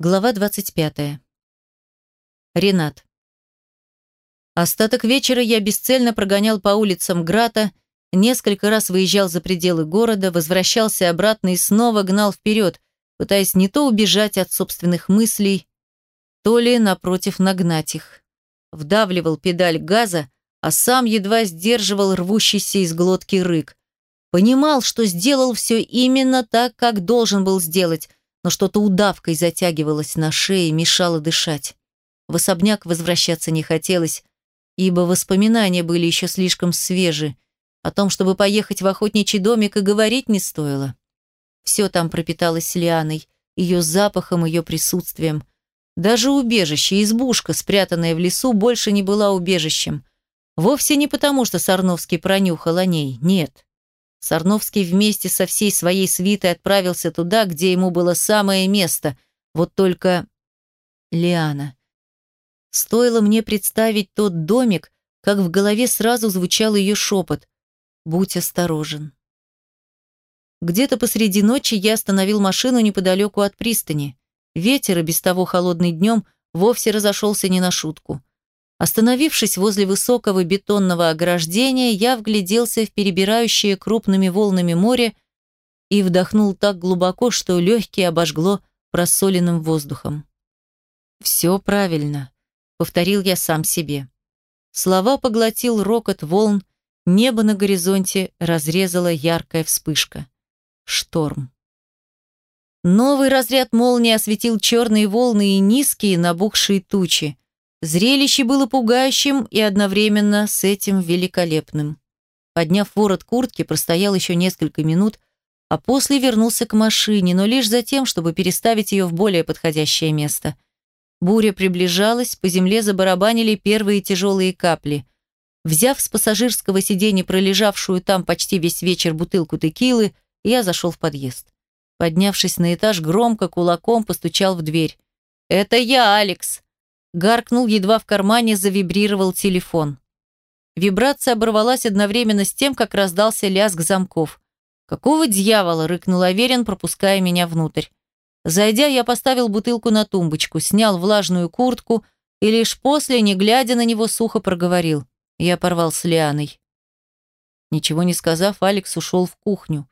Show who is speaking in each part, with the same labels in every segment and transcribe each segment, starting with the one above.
Speaker 1: Глава 25. Ренат. Остаток вечера я бесцельно прогонял по улицам Грата, несколько раз выезжал за пределы города, возвращался обратно и снова гнал вперед, пытаясь не то убежать от собственных мыслей, то ли, напротив, нагнать их. Вдавливал педаль газа, а сам едва сдерживал рвущийся из глотки рык. Понимал, что сделал все именно так, как должен был сделать, но что-то удавкой затягивалось на шее, мешало дышать. В особняк возвращаться не хотелось, ибо воспоминания были еще слишком свежи. О том, чтобы поехать в охотничий домик, и говорить не стоило. Все там пропиталось лианой, ее запахом, ее присутствием. Даже убежище, избушка, спрятанная в лесу, больше не была убежищем. Вовсе не потому, что Сарновский пронюхал о ней, нет. Сарновский вместе со всей своей свитой отправился туда, где ему было самое место. Вот только... Лиана. Стоило мне представить тот домик, как в голове сразу звучал ее шепот. «Будь осторожен». Где-то посреди ночи я остановил машину неподалеку от пристани. Ветер, и без того холодный днем, вовсе разошелся не на шутку. Остановившись возле высокого бетонного ограждения, я вгляделся в перебирающее крупными волнами море и вдохнул так глубоко, что легкие обожгло просоленным воздухом. «Все правильно», — повторил я сам себе. Слова поглотил рокот волн, небо на горизонте разрезала яркая вспышка. Шторм. Новый разряд молнии осветил черные волны и низкие набухшие тучи. Зрелище было пугающим и одновременно с этим великолепным. Подняв ворот куртки, простоял еще несколько минут, а после вернулся к машине, но лишь за тем, чтобы переставить ее в более подходящее место. Буря приближалась, по земле забарабанили первые тяжелые капли. Взяв с пассажирского сиденья пролежавшую там почти весь вечер бутылку текилы, я зашел в подъезд. Поднявшись на этаж, громко кулаком постучал в дверь. «Это я, Алекс!» Гаркнул, едва в кармане завибрировал телефон. Вибрация оборвалась одновременно с тем, как раздался лязг замков. «Какого дьявола?» – рыкнул Аверин, пропуская меня внутрь. Зайдя, я поставил бутылку на тумбочку, снял влажную куртку и лишь после, не глядя на него, сухо проговорил. Я порвал с Лианой. Ничего не сказав, Алекс ушел в кухню.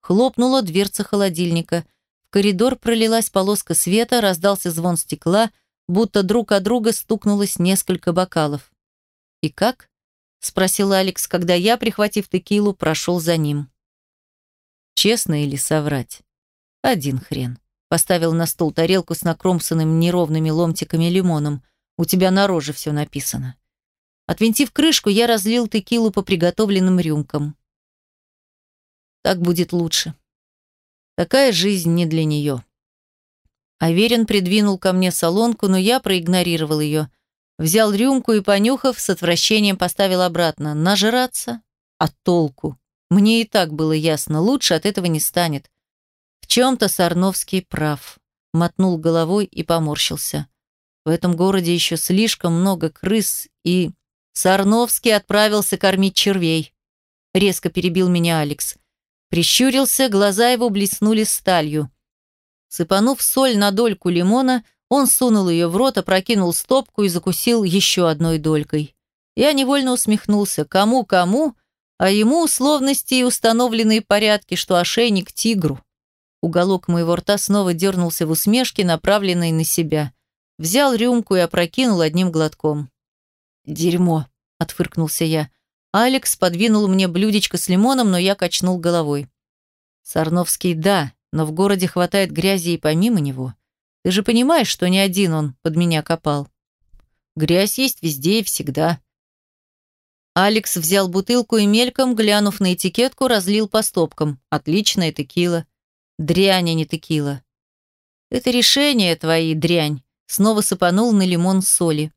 Speaker 1: Хлопнула дверца холодильника. В коридор пролилась полоска света, раздался звон стекла, будто друг от друга стукнулось несколько бокалов. «И как?» – спросил Алекс, когда я, прихватив текилу, прошел за ним. «Честно или соврать?» «Один хрен». Поставил на стол тарелку с накромсанным неровными ломтиками лимоном. «У тебя на роже все написано». Отвинтив крышку, я разлил текилу по приготовленным рюмкам. Так будет лучше. Такая жизнь не для нее. Аверин придвинул ко мне солонку, но я проигнорировал ее. Взял рюмку и, понюхав, с отвращением поставил обратно. Нажраться? А толку? Мне и так было ясно, лучше от этого не станет. В чем-то Сарновский прав. Мотнул головой и поморщился. В этом городе еще слишком много крыс, и... Сарновский отправился кормить червей. Резко перебил меня Алекс. Прищурился, глаза его блеснули сталью. Сыпанув соль на дольку лимона, он сунул ее в рот, опрокинул стопку и закусил еще одной долькой. Я невольно усмехнулся. Кому-кому, а ему условности и установленные порядки, что ошейник тигру. Уголок моего рта снова дернулся в усмешке, направленной на себя. Взял рюмку и опрокинул одним глотком. «Дерьмо», — отфыркнулся я. Алекс подвинул мне блюдечко с лимоном, но я качнул головой. «Сарновский, да, но в городе хватает грязи и помимо него. Ты же понимаешь, что не один он под меня копал. Грязь есть везде и всегда. Алекс взял бутылку и мельком, глянув на этикетку, разлил по стопкам. Отличная текила. Дрянь, а не текила. Это решение твои, дрянь. Снова сыпанул на лимон соли.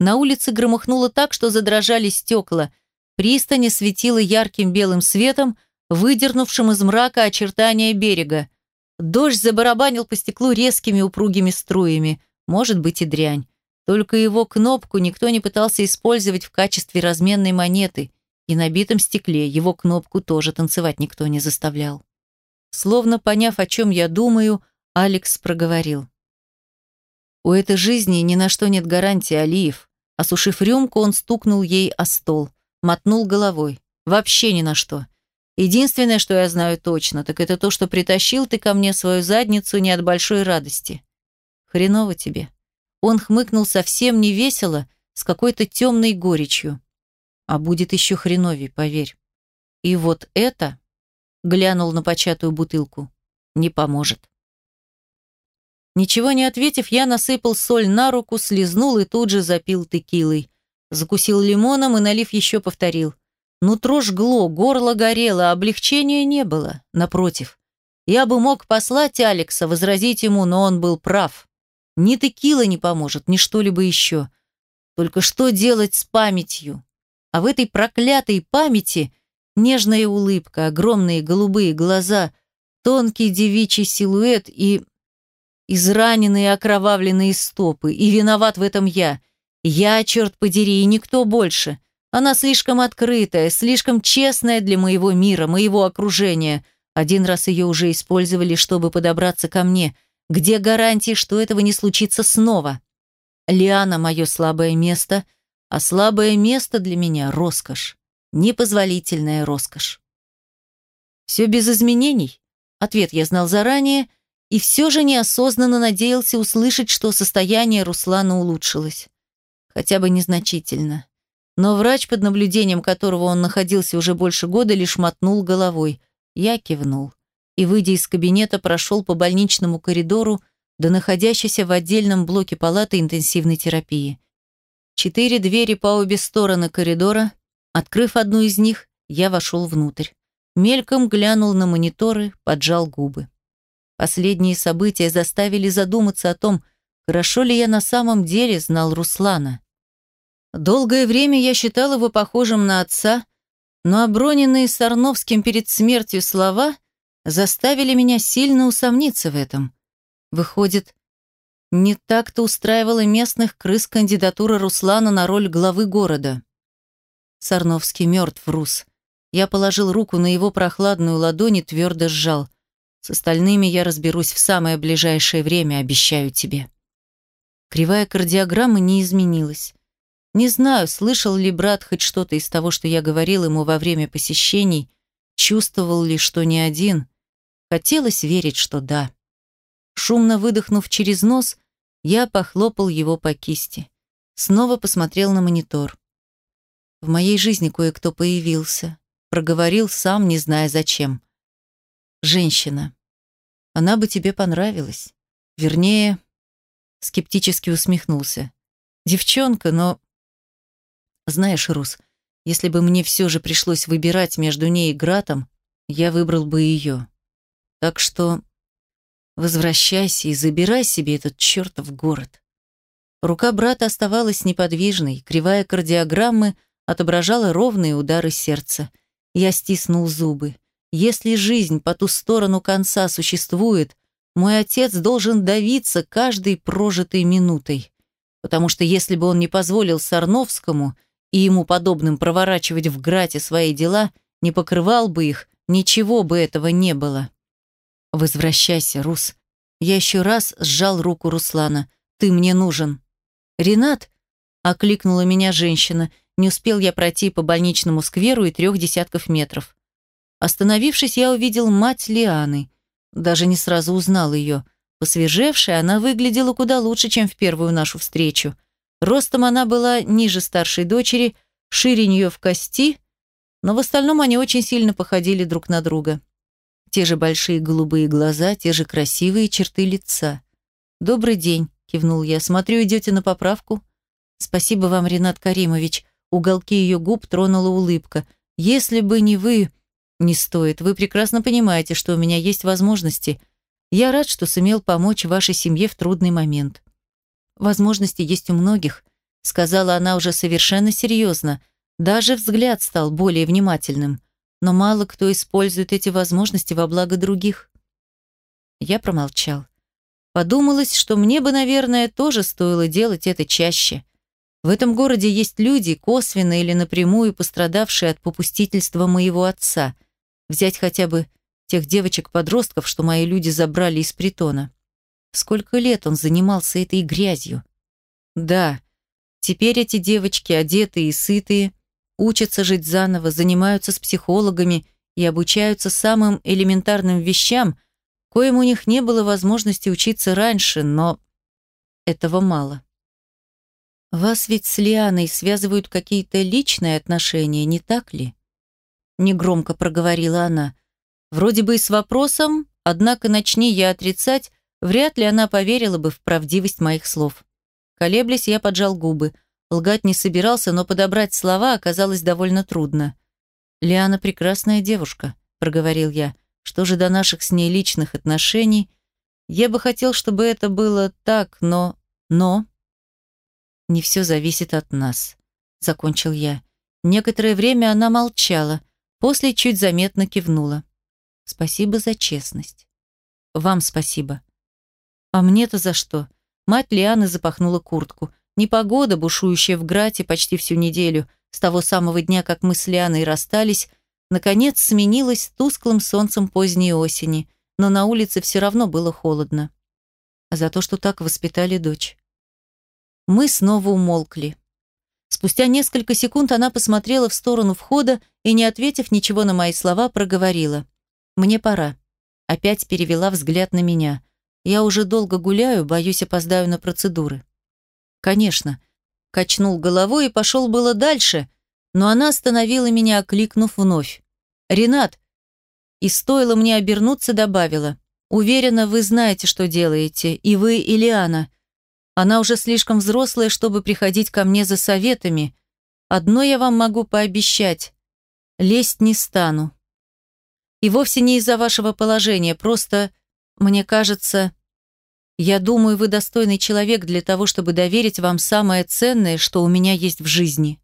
Speaker 1: На улице громыхнуло так, что задрожали стекла. Пристань светила ярким белым светом, выдернувшим из мрака очертания берега. Дождь забарабанил по стеклу резкими упругими струями. Может быть и дрянь. Только его кнопку никто не пытался использовать в качестве разменной монеты. И на битом стекле его кнопку тоже танцевать никто не заставлял. Словно поняв, о чем я думаю, Алекс проговорил. У этой жизни ни на что нет гарантии, Алиев. Осушив рюмку, он стукнул ей о стол, мотнул головой. Вообще ни на что. Единственное, что я знаю точно, так это то, что притащил ты ко мне свою задницу не от большой радости. Хреново тебе. Он хмыкнул совсем не весело, с какой-то темной горечью. А будет еще хреновей, поверь. И вот это, глянул на початую бутылку, не поможет. Ничего не ответив, я насыпал соль на руку, слезнул и тут же запил текилой. Закусил лимоном и, налив, еще повторил. Нутро жгло, горло горело, облегчения не было. Напротив. Я бы мог послать Алекса, возразить ему, но он был прав. Ни текила не поможет, ни что-либо еще. Только что делать с памятью? А в этой проклятой памяти нежная улыбка, огромные голубые глаза, тонкий девичий силуэт и израненные окровавленные стопы. И виноват в этом я. Я, черт подери, и никто больше. Она слишком открытая, слишком честная для моего мира, моего окружения. Один раз ее уже использовали, чтобы подобраться ко мне. Где гарантии, что этого не случится снова? Лиана – мое слабое место, а слабое место для меня – роскошь. Непозволительная роскошь. Все без изменений? Ответ я знал заранее – и все же неосознанно надеялся услышать, что состояние Руслана улучшилось. Хотя бы незначительно. Но врач, под наблюдением которого он находился уже больше года, лишь мотнул головой. Я кивнул. И, выйдя из кабинета, прошел по больничному коридору до находящейся в отдельном блоке палаты интенсивной терапии. Четыре двери по обе стороны коридора. Открыв одну из них, я вошел внутрь. Мельком глянул на мониторы, поджал губы. Последние события заставили задуматься о том, хорошо ли я на самом деле знал Руслана. Долгое время я считал его похожим на отца, но оброненные Сарновским перед смертью слова заставили меня сильно усомниться в этом. Выходит, не так-то устраивала местных крыс кандидатура Руслана на роль главы города. Сарновский мертв, Рус. Я положил руку на его прохладную ладонь и твердо сжал. С остальными я разберусь в самое ближайшее время, обещаю тебе. Кривая кардиограммы не изменилась. Не знаю, слышал ли брат хоть что-то из того, что я говорил ему во время посещений, чувствовал ли, что не один. Хотелось верить, что да. Шумно выдохнув через нос, я похлопал его по кисти. Снова посмотрел на монитор. В моей жизни кое-кто появился. Проговорил сам, не зная зачем женщина. Она бы тебе понравилась. Вернее, скептически усмехнулся. Девчонка, но... Знаешь, Рус, если бы мне все же пришлось выбирать между ней и Гратом, я выбрал бы ее. Так что возвращайся и забирай себе этот чертов город. Рука брата оставалась неподвижной, кривая кардиограммы отображала ровные удары сердца. Я стиснул зубы. Если жизнь по ту сторону конца существует, мой отец должен давиться каждой прожитой минутой. Потому что если бы он не позволил Сарновскому и ему подобным проворачивать в Грате свои дела, не покрывал бы их, ничего бы этого не было. «Возвращайся, Рус». Я еще раз сжал руку Руслана. «Ты мне нужен». «Ренат?» — окликнула меня женщина. Не успел я пройти по больничному скверу и трех десятков метров. Остановившись, я увидел мать Лианы. Даже не сразу узнал ее. Посвежевшая, она выглядела куда лучше, чем в первую нашу встречу. Ростом она была ниже старшей дочери, шире нее в кости, но в остальном они очень сильно походили друг на друга. Те же большие голубые глаза, те же красивые черты лица. «Добрый день», — кивнул я. «Смотрю, идете на поправку?» «Спасибо вам, Ренат Каримович». Уголки ее губ тронула улыбка. «Если бы не вы...» «Не стоит. Вы прекрасно понимаете, что у меня есть возможности. Я рад, что сумел помочь вашей семье в трудный момент». «Возможности есть у многих», — сказала она уже совершенно серьезно. Даже взгляд стал более внимательным. Но мало кто использует эти возможности во благо других. Я промолчал. Подумалось, что мне бы, наверное, тоже стоило делать это чаще. В этом городе есть люди, косвенно или напрямую пострадавшие от попустительства моего отца — Взять хотя бы тех девочек-подростков, что мои люди забрали из притона. Сколько лет он занимался этой грязью? Да, теперь эти девочки, одетые и сытые, учатся жить заново, занимаются с психологами и обучаются самым элементарным вещам, коим у них не было возможности учиться раньше, но этого мало. Вас ведь с Лианой связывают какие-то личные отношения, не так ли? Негромко проговорила она. Вроде бы и с вопросом, однако начни я отрицать, вряд ли она поверила бы в правдивость моих слов. Колеблясь, я поджал губы. Лгать не собирался, но подобрать слова оказалось довольно трудно. «Лиана прекрасная девушка», — проговорил я. «Что же до наших с ней личных отношений? Я бы хотел, чтобы это было так, но... но...» «Не все зависит от нас», — закончил я. Некоторое время она молчала, после чуть заметно кивнула. «Спасибо за честность». «Вам спасибо». «А мне-то за что?» Мать Лианы запахнула куртку. Непогода, бушующая в Грате почти всю неделю, с того самого дня, как мы с Лианой расстались, наконец сменилась тусклым солнцем поздней осени, но на улице все равно было холодно. За то, что так воспитали дочь. Мы снова умолкли. Спустя несколько секунд она посмотрела в сторону входа и, не ответив ничего на мои слова, проговорила. «Мне пора». Опять перевела взгляд на меня. «Я уже долго гуляю, боюсь, опоздаю на процедуры». «Конечно». Качнул головой и пошел было дальше, но она остановила меня, окликнув вновь. «Ренат!» И стоило мне обернуться, добавила. «Уверена, вы знаете, что делаете, и вы, и Лиана. Она уже слишком взрослая, чтобы приходить ко мне за советами. Одно я вам могу пообещать. Лезть не стану. И вовсе не из-за вашего положения, просто, мне кажется, я думаю, вы достойный человек для того, чтобы доверить вам самое ценное, что у меня есть в жизни.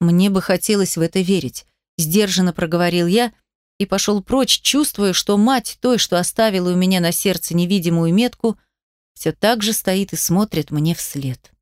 Speaker 1: Мне бы хотелось в это верить, сдержанно проговорил я и пошел прочь, чувствуя, что мать той, что оставила у меня на сердце невидимую метку, все так же стоит и смотрит мне вслед.